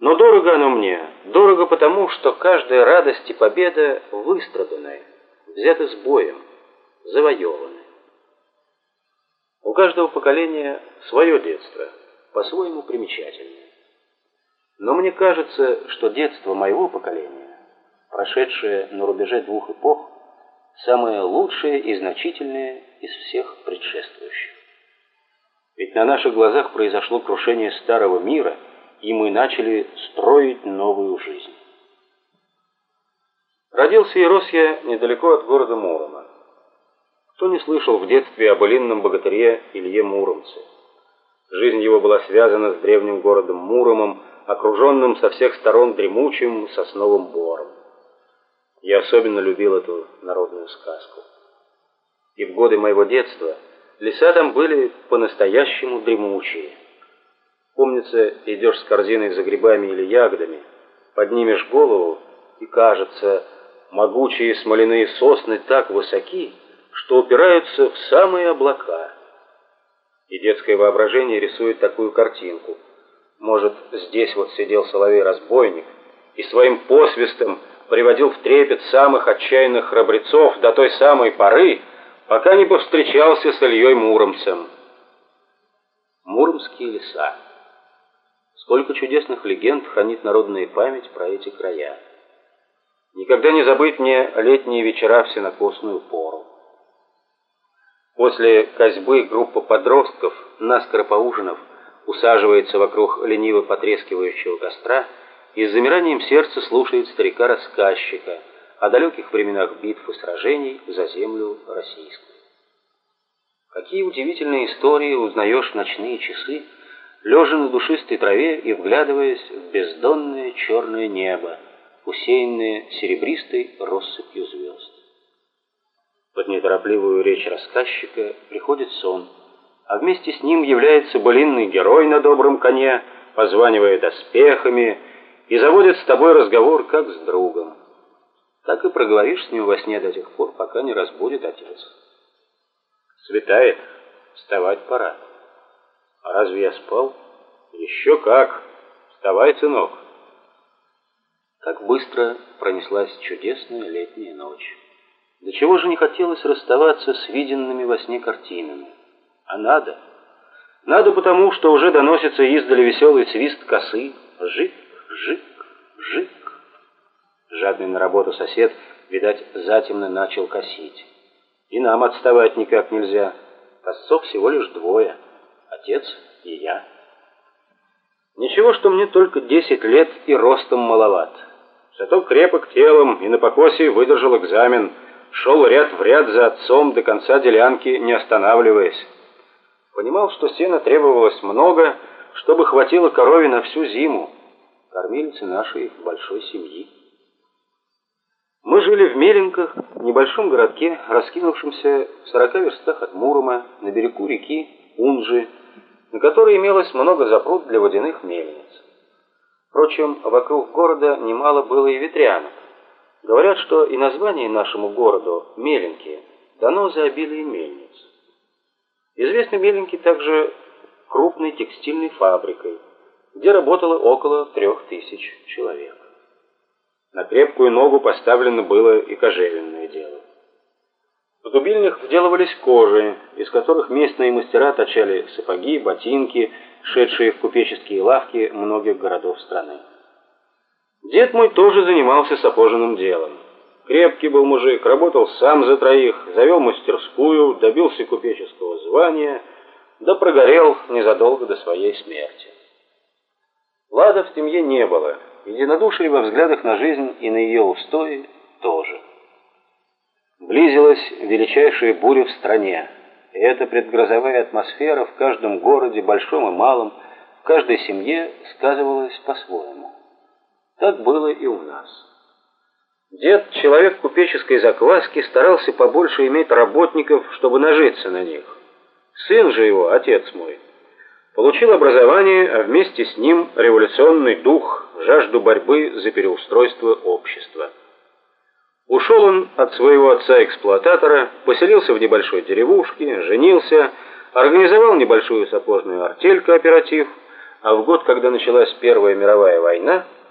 Но дорого оно мне, дорого потому, что каждая радость и победа выстраданная, взяты с боем, завоеваны. У каждого поколения свое детство, по-своему примечательное. Но мне кажется, что детство моего поколения, прошедшее на рубеже двух эпох, самое лучшее и значительное из всех предшествующих. Ведь на наших глазах произошло крушение старого мира, и мы начали строить новую жизнь. Родился и рос я недалеко от города Мурома. Кто не слышал в детстве о былинном богатыре Илье Муромце? Жизнь его была связана с древним городом Муромом, окруженным со всех сторон дремучим сосновым бором. Я особенно любил эту народную сказку. И в годы моего детства леса там были по-настоящему дремучие. Помнится, идешь с корзиной за грибами или ягодами, поднимешь голову, и кажется, могучие смоляные сосны так высоки, что упираются в самые облака. И детское воображение рисует такую картинку. Может, здесь вот сидел соловей-разбойник и своим посвистом приводил в трепет самых отчаянных храбрецов до той самой поры, пока не повстречался с Ильей Муромцем. Муромские леса. Сколько чудесных легенд хранит народная память про эти края. Никогда не забыть мне летние вечера в сенокосную пору. После козьбы группа подростков, наскоро поужинав, усаживается вокруг лениво потрескивающего костра и с замиранием сердца слушает старика-рассказчика о далеких временах битв и сражений за землю российскую. Какие удивительные истории узнаешь в ночные часы, лежа на душистой траве и вглядываясь в бездонное черное небо, усеянное серебристой россыпью звезд. Под неторопливую речь рассказчика приходит сон, а вместе с ним является былинный герой на добром коне, позванивая доспехами, и заводит с тобой разговор, как с другом. Так и проговоришь с ним во сне до тех пор, пока не разбудит отец. Светает, вставать пора. А разве я спал? Еще как! Вставай, сынок! Как быстро пронеслась чудесная летняя ночь. До чего же не хотелось расставаться с виденными во сне картинами? А надо. Надо потому, что уже доносится издали веселый свист косы. Жик, жик, жик. Жадный на работу сосед, видать, затемно начал косить. И нам отставать никак нельзя. Косцов всего лишь двое. Отец и я. Ничего, что мне только десять лет и ростом маловат. Зато крепок телом и на покосе выдержал экзамен. Шел ряд в ряд за отцом до конца делянки, не останавливаясь. Понимал, что сена требовалось много, чтобы хватило корове на всю зиму кормилицы нашей большой семьи. Мы жили в Меленках, небольшом городке, раскинувшемся в сорока верстах от Мурома, на берегу реки Унжи, на которой имелось много запруд для водяных мельниц. Впрочем, вокруг города немало было и ветрянок. Говорят, что и название нашему городу Меленки дано за обилие мельниц. Известны Меленки также крупной текстильной фабрикой, где работало около трех тысяч человек. На крепкую ногу поставлено было и кожевенное дело. В дубильнях вделывались кожи, из которых местные мастера точали сапоги, ботинки, шедшие в купеческие лавки многих городов страны. Дед мой тоже занимался сапожным делом. Крепкий был мужик, работал сам за троих, завел мастерскую, добился купеческого звания, да прогорел незадолго до своей смерти. Лада в семье не было, единодушия во взглядах на жизнь и на ее устои. Близилась величайшая буря в стране, и эта предгрозовая атмосфера в каждом городе, большом и малом, в каждой семье сказывалась по-своему. Так было и у нас. Дед, человек купеческой закваски, старался побольше иметь работников, чтобы нажиться на них. Сын же его, отец мой, Получил образование, а вместе с ним революционный дух, жажду борьбы за переустройство общества. Ушел он от своего отца-эксплуататора, поселился в небольшой деревушке, женился, организовал небольшую сапожную артель-кооператив, а в год, когда началась Первая мировая война,